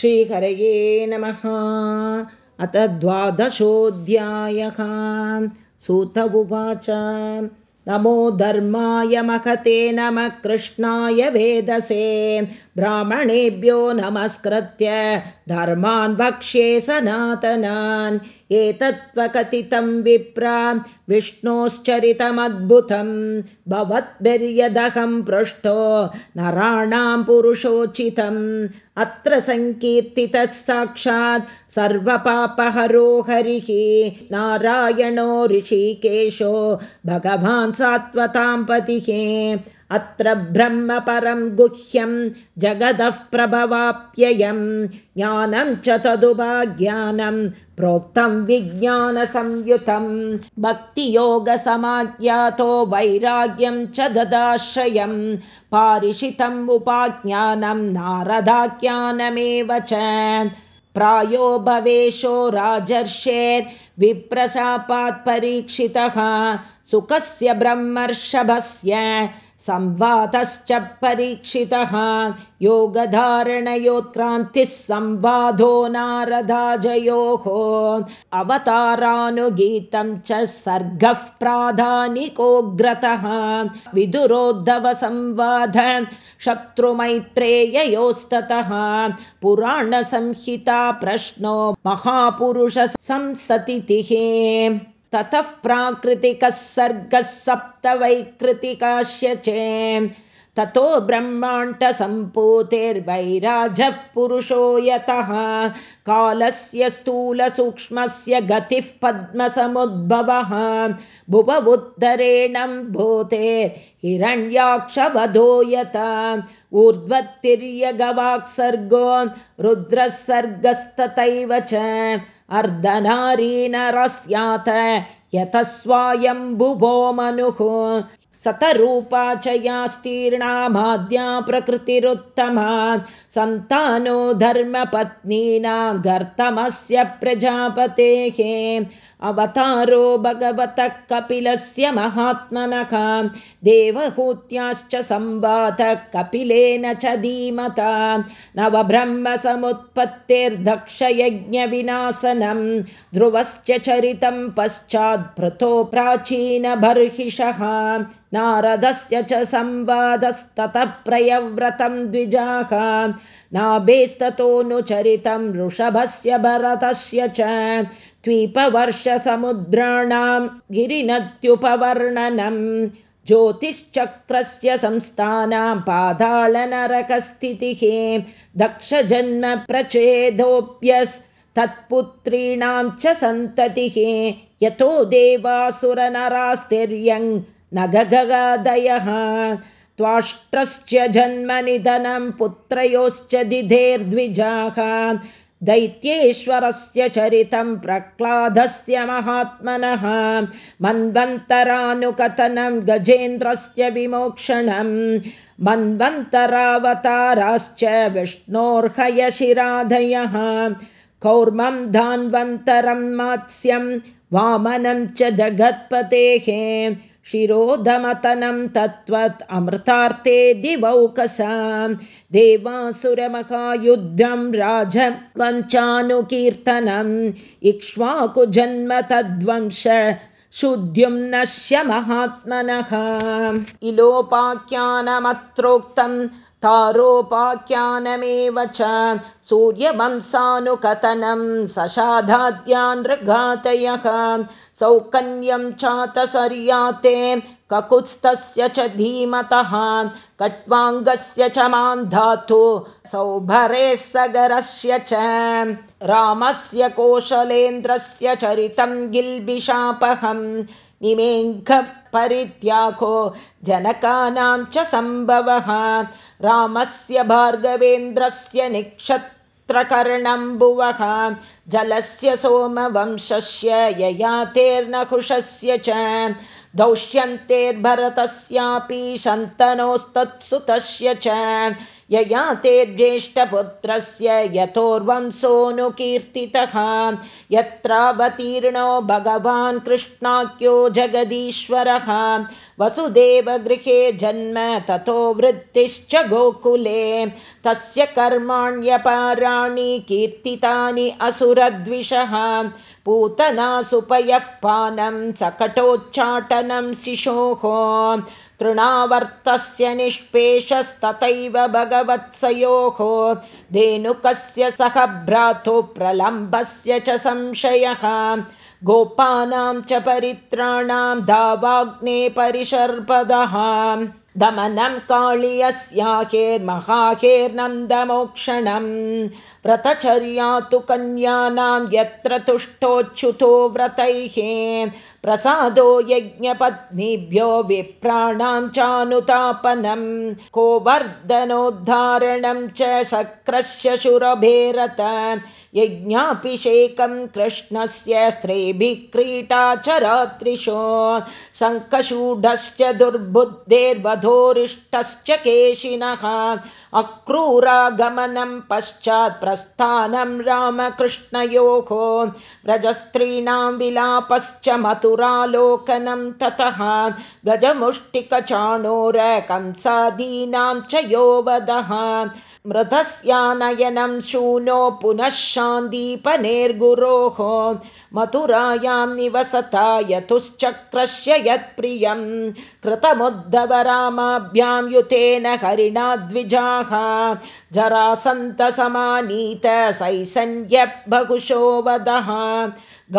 श्रीहरये नमः। अथ द्वादशोऽध्यायः। सूत उवाच। नमो धर्माय महते नमः कृष्णाय वेदसे। ब्राह्मणेभ्यो नमस्कृत्य धर्मान् भक्ष्ये सनातनान् एतत्त्वकथितं विप्रा विष्णोश्चरितमद्भुतं भवद्भिर्यदहं पृष्टो नराणां पुरुषोचितम् अत्र सङ्कीर्तितः साक्षात् सर्वपापहरो हरिः नारायणो ऋषिकेशो भगवान् सात्वतां पतिः अत्र ब्रह्म परं गुह्यं जगदः प्रभवाप्ययं ज्ञानं च तदुभाज्ञानं प्रोक्तं विज्ञानसंयुतं भक्तियोगसमाज्ञातो वैराग्यं च ददाश्रयं पारिषितम् उपाज्ञानं नारदाख्यानमेव च। प्रायो भवेशो राजर्षेर्विप्रशापात् परीक्षितः सुखस्य ब्रह्मर्षभस्य संवादश्च परीक्षितः। योगधारणयोत्क्रान्तिः संवादो नारदाजयोः। अवतारानुगीतं च सर्गः प्राधानिकोऽग्रतः विदुरोद्धवसंवाद शत्रुमैत्रेययोस्ततः। पुराणसंहिता प्रश्नो महापुरुषसंसतिः ततः प्राकृतिकः सर्गः सप्तवैकृतिकाश्य च ततो ब्रह्माण्डसम्पूतेर्वैराजः पुरुषो यतः। कालस्य स्थूलसूक्ष्मस्य गतिः पद्मसमुद्भवः। भुव उत्तरेण भूते हिरण्याक्षवधो यत। ऊर्ध्वतिर्यगवाक्सर्गो रुद्रः सर्गस्तथैव च अर्धनारीनरस्यात् यतः स्वायम्बुभो मनुः। सतरूपा च यास्तीर्णामाद्या प्रकृतिरुत्तमा। सन्तानो धर्मपत्नीनां गर्तमस्य प्रजापतेः अवतारो भगवतः कपिलस्य महात्मनः। देवहूत्याश्च संवादः कपिलेन च धीमता। नवब्रह्मसमुत्पत्तिर्दक्षयज्ञविनाशनं। ध्रुवश्च चरितं पश्चात्पृतो प्राचीनबर्हिषः। नारदस्य च संवादस्ततः प्रयव्रतं द्विजाः। नाभेस्ततोऽनुचरितं ऋषभस्य भरतस्य च द्वीपवर्षसमुद्राणां गिरिनद्युपवर्णनं ज्योतिश्चक्रस्य संस्थानां पादाळनरकस्थितिः दक्षजन्म प्रचेदोऽप्यस्तत्पुत्रीणां च सन्ततिः यतो देवासुरनरास्तिर्यङ् न गगादयः त्वाष्ट्रश्च जन्मनिधनं पुत्रयोश्च दिधेर्द्विजाः दैत्येश्वरस्य चरितं प्रह्लादस्य महात्मनः मन्वन्तरानुकथनं गजेन्द्रस्य विमोक्षणं मन्वन्तरावताराश्च विष्णोर्हयशिराधयः कौर्मं धान्वन्तरं मात्स्यं वामनं च जगत्पतेः शिरोधमतनं तत्त्वत् अमृतार्थे दिवौकसां देवासुरमहायुद्धं राजवञ्चानुकीर्तनम् इक्ष्वाकुजन्म तद्वंश शुद्ध्युम्नश्य महात्मनः। इलोपाख्यानमत्रोक्तं तारोपाख्यानमेव च सूर्यवंसानुकथनं सशाधाद्यानृघातयः सौकन्यं चातसर्याते ककुत्स्थस्य च धीमतः कट्वाङ्गस्य च मान्धातु सौभरे सगरस्य च। रामस्य कौशलेन्द्रस्य चरितं गिल्बिषापहं निमेघपरित्यागो जनकानां च सम्भवः। रामस्य भार्गवेन्द्रस्य निक्षत् कर्णम्बुवः जलस्य सोमवंशस्य ययातेर्नकुशस्य च दौष्यन्तेर्भरतस्यापि शन्तनोस्तत्सुतस्य च। यया ते ज्येष्ठपुत्रस्य यतोर्वंशोऽनुकीर्तितः यत्रावतीर्णो भगवान् कृष्णाख्यो जगदीश्वरः। वसुदेवगृहे जन्म ततो वृत्तिश्च गोकुले। तस्य कर्माण्यपाराणि कीर्तितानि असुरद्विषः पूतनासुपयः पानं सकटोच्चाटनं शिशोः। तृणावर्तस्य निष्पेषस्तथैव भगवत्सयोः। धेनुकस्य सह भ्रातु प्रलम्बस्य च संशयः। गोपानां च परित्राणां धावाग्ने परिशर्पदः दमनं काळियस्याहेर्महाहेर्नन्दमोक्षणम् व्रतचर्या तु कन्यानां यत्र तुष्टोच्युतो व्रतैः प्रसादो यज्ञपत्नीभ्यो विप्राणां चानुतापनं को वर्धनोद्धारणं च शक्रस्य शुरभेरत यज्ञाभिषेकं कृष्णस्य स्त्रीभिः क्रीटा च रात्रिशो शङ्खशूढश्च दुर्बुद्धेर्वधोरिष्टश्च केशिनः। अक्रूरागमनं पश्चात् प्रस्थानं रामकृष्णयोः। व्रजस्त्रीणां विलापश्च मथुरालोकनं ततः। गजमुष्टिकचाणोरकंसादीनां च यो वदः मृतस्यानयनं शूनो पुनः शान्दीपनेर्गुरोः मथुरायां निवसता यतुश्चक्रस्य यत्प्रियं कृतमुद्धवरामाभ्यां युतेन हरिणाद्विजाः जरासन्तसमानीत सैसन्यबहुशो वदः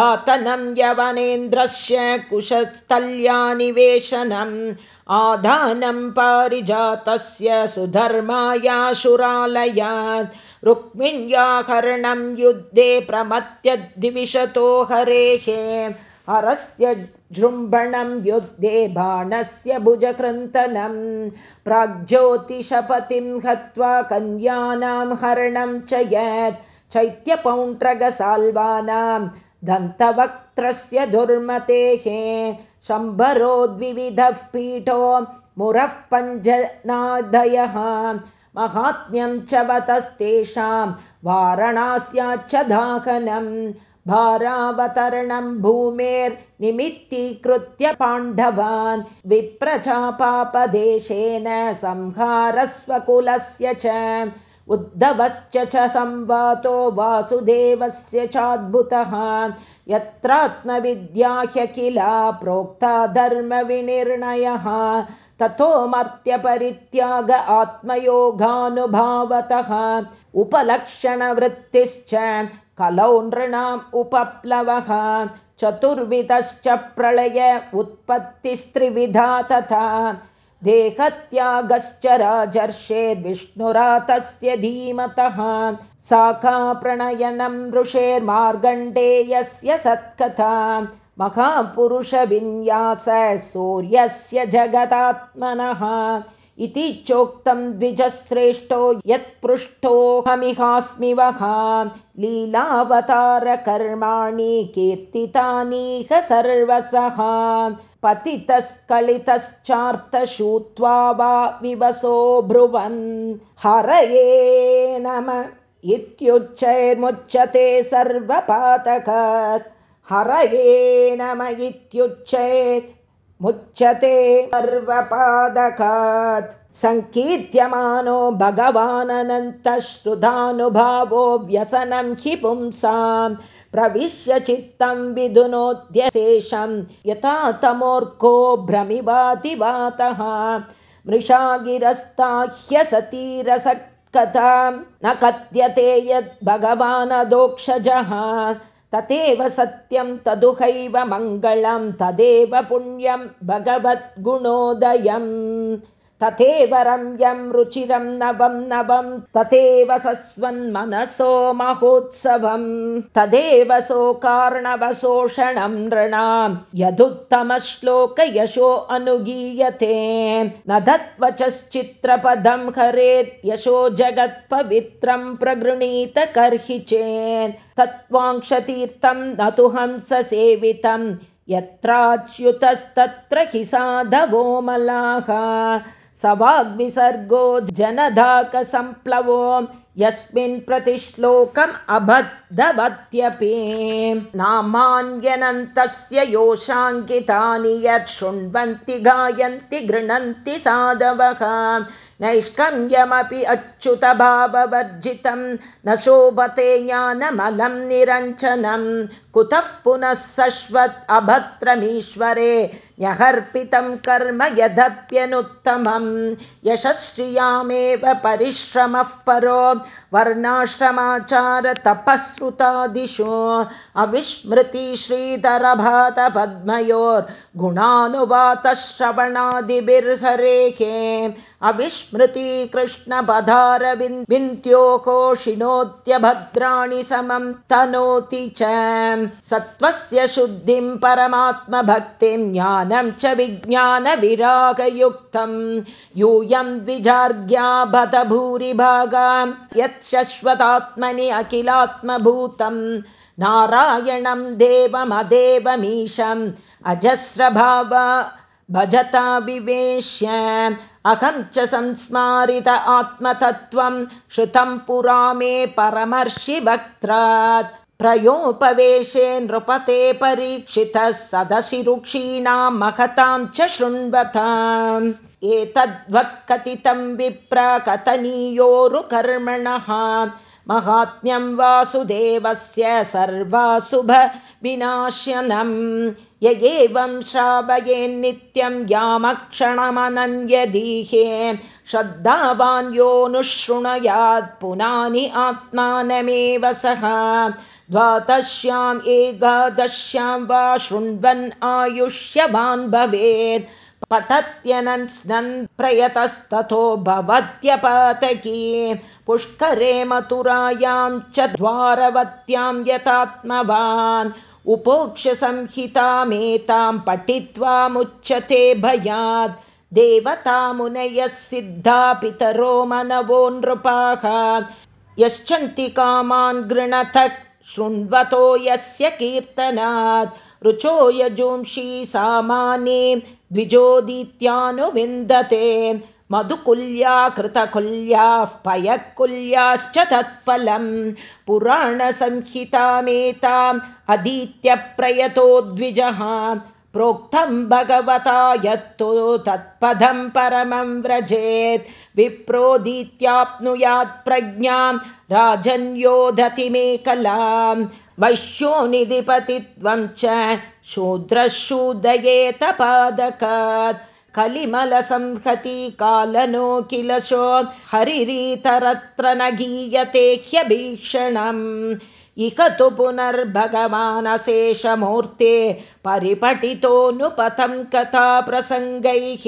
घातनं यवनेन्द्रस्य कुशस्थल्यानिवेशनम् आधानं पारिजातस्य सुधर्मायाशुरालयात्। रुक्मिण्याकर्णं युद्धे प्रमत्यद्विषतो हरेः। हरस्य जृम्भणं युद्धे बाणस्य भुजकृन्तनं प्राग्ज्योतिषपतिं हत्वा कन्यानां हरणं च यत् चैत्यपौण्ड्रगसाल्वानां दन्तवक्त्रस्य दुर्मतेः शम्भरोद्विविधः पीठो मुरः पञ्जनादयः महात्म्यं च वतस्तेषां वारणास्याच्च दाहनं। भारावतरणं भूमेर्निमित्तीकृत्य पाण्डवान् विप्रचापापदेशेन संहारस्वकुलस्य च उद्धवश्च च संवातो वासुदेवस्य चाद्भुतः यत्रात्मविद्या ह्यखिला प्रोक्ता धर्मविनिर्णयः ततो मर्त्यपरित्याग आत्मयोगानुभावतः उपलक्षणवृत्तिश्च कलौ नृणाम् उपप्लवः चतुर्विधश्च प्रलय उत्पत्तिस्त्रिविधा तथा देहत्यागश्च राजर्षेर्विष्णुरातस्य धीमतः। शाखाप्रणयनं ऋषेर्मार्गण्डेयस्य सत्कथा। महापुरुषविन्यास सूर्यस्य जगदात्मनः। इति चोक्तं द्विजश्रेष्ठो यत्पृष्ठोऽहमिहास्मि वः। लीलावतारकर्माणि कीर्तितानीह सर्वसः पतितस्खलितश्चार्थशूत्वा वा विवसो ब्रुवन्। हरये नम। इत्युच्चैर्मुच्यते सर्वपातकात्। हरये नम। इत्युच्चैर्मुच्यते सर्वपादकात् सङ्कीर्त्यमानो भगवानन्तश्रुधानुभावो व्यसनं हि पुंसाम् प्रविश्य चित्तं विधुनोद्यशेषं यथा तमोर्को भ्रमिवातिवातः मृषागिरस्ताह्यसतीरसत्कथां न कथ्यते यद्भगवानदोक्षजः तथैव सत्यं तदुहैव मङ्गलं तदेव पुण्यं भगवद्गुणोदयम् तथैव रम्यं रुचिरं नवं नवं तथैव सस्वन्मनसो महोत्सवं तदेव सोकार्णवशोषणं नृणां यदुत्तमश्लोकयशो अनुगीयते न दत्वचश्चित्रपदं हरेर्यशो जगत्पवित्रं प्रगृणीत कर्हि चेत् तत्त्वांशतीर्थं न तु हंससेवितं यत्राच्युतस्तत्र हि साधवो मलाः स वाग्विसर्गो जनधाकसम्प्लवो यस्मिन् प्रतिश्लोकम् अबद्धवत्यपि नामान्यनन्तस्य योषाङ्कितानि यत् शृण्वन्ति गायन्ति गृह्णन्ति साधवः। नैष्कर्म्यमपि अच्युतभाववर्जितं न शोभते ज्ञानमलं निरञ्जनं। कुतः पुनः सश्वत् अभद्रमीश्वरे न्यहर्पितं कर्म यदप्यनुत्तमं। यशश्रियामेव परिश्रमः परो वर्णाश्रमाचारतपःसृतादिशो अविस्मृति श्रीधरभातपद्मयोर्गुणानुवातश्रवणादिबिर्हरेः अविस्मृति समं तनोति च। सत्त्वस्य शुद्धिं परमात्मभक्तिं ज्ञानं च विज्ञानविरागयुक्तं। यूयं द्विजार्ग्या बत भूरिभागा यत् अखिलात्मभूतं। नारायणं देवमदेवमीशम् अजस्रभाव भजता विवेश्य। अहं च संस्मारित आत्मतत्त्वं श्रुतं पुरा मे परमर्षिवक्त्रात् प्रयोपवेशे नृपते परीक्षितः सदशिरुक्षीणां महतां च शृण्वताम्। एतद्वक्कथितं विप्रकथनीयोरुकर्मणः महात्म्यं वासुदेवस्य सर्वाशुभविनाशनं य एवं श्रावयेन्नित्यं यामक्षणमनन्यदीहे श्रद्धावान्योऽनुशृणुयात् पुनानि आत्मानमेव सः। द्वादश्याम् एकादश्यां वा शृण्वन् आयुष्यवान् भवेत् पठत्यनन् प्रयतस्ततो भवत्यपातकी। पुष्करे मथुरायां च द्वारवत्यां यतात्मवान् उपोक्षसंहितामेतां पठित्वामुच्यते भयात्। देवतामुनयः सिद्धा पितरो मनवो नृपाः। यश्चन्ति कामान् गृणतः शृण्वतो यस्य कीर्तनात् रुचो यजुंषि सामाने द्विजोदित्यानुविन्दते मधुकुल्या कृतकुल्याः पयकुल्याश्च तत्फलं। पुराणसंहितामेताम् अधीत्यप्रयतो द्विजः। प्रोक्तं भगवता यत्तु तत्पदं परमं व्रजेत्। विप्रोदीत्याप्नुयात् प्रज्ञां मे वैश्योनिधिपतित्वं च शूद्रशूदयेतपादकात् कलिमलसंहति कालनो किलशो हरिरीतरत्र न गीयते ह्यभीषणम् इह तु पुनर्भगवानशेषमूर्ते परिपठितोऽनुपथं कथाप्रसङ्गैः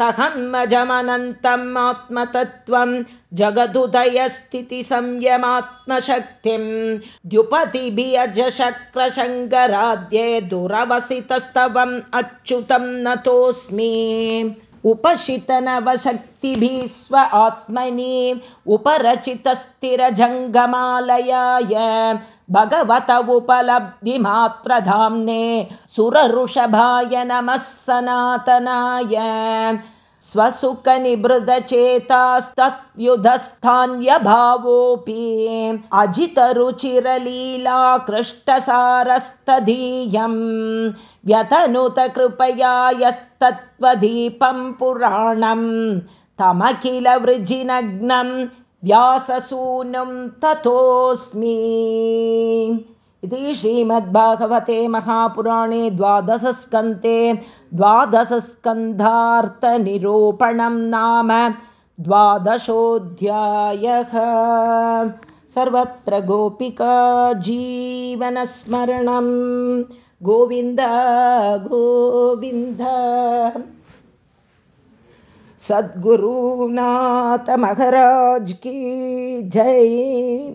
तहन्मजमनन्तम् आत्मतत्त्वं जगदुदयस्थितिसंयमात्मशक्तिं द्युपतिभियजशक्रशङ्कराद्ये दुरवसितस्तवम् अच्युतं नतोऽस्मि उपशितनवशक्तिभिः स्व आत्मनि उपरचितस्थिरजङ्गमालयाय भगवत उपलब्धिमात्रधाम्ने सुरऋषभाय नमः सनातनाय स्वसुखनिभृतचेतास्तत्युधस्थान्यभावोऽपि अजितरुचिरलीलाकृष्टसारस्तधीयं व्यतनुतकृपया यस्तत्त्वदीपं पुराणं तमखिलवृजिनग्नं व्याससूनुं ततोऽस्मि इति श्रीमद्भागवते महापुराणे द्वादशस्कन्ते द्वादशस्कन्धार्थनिरूपणं नाम द्वादशोऽध्यायः। सर्वत्र गोपिका जीवनस्मरणं। गोविन्द गोविन्द। सद्गुरुनाथमहाराज की जय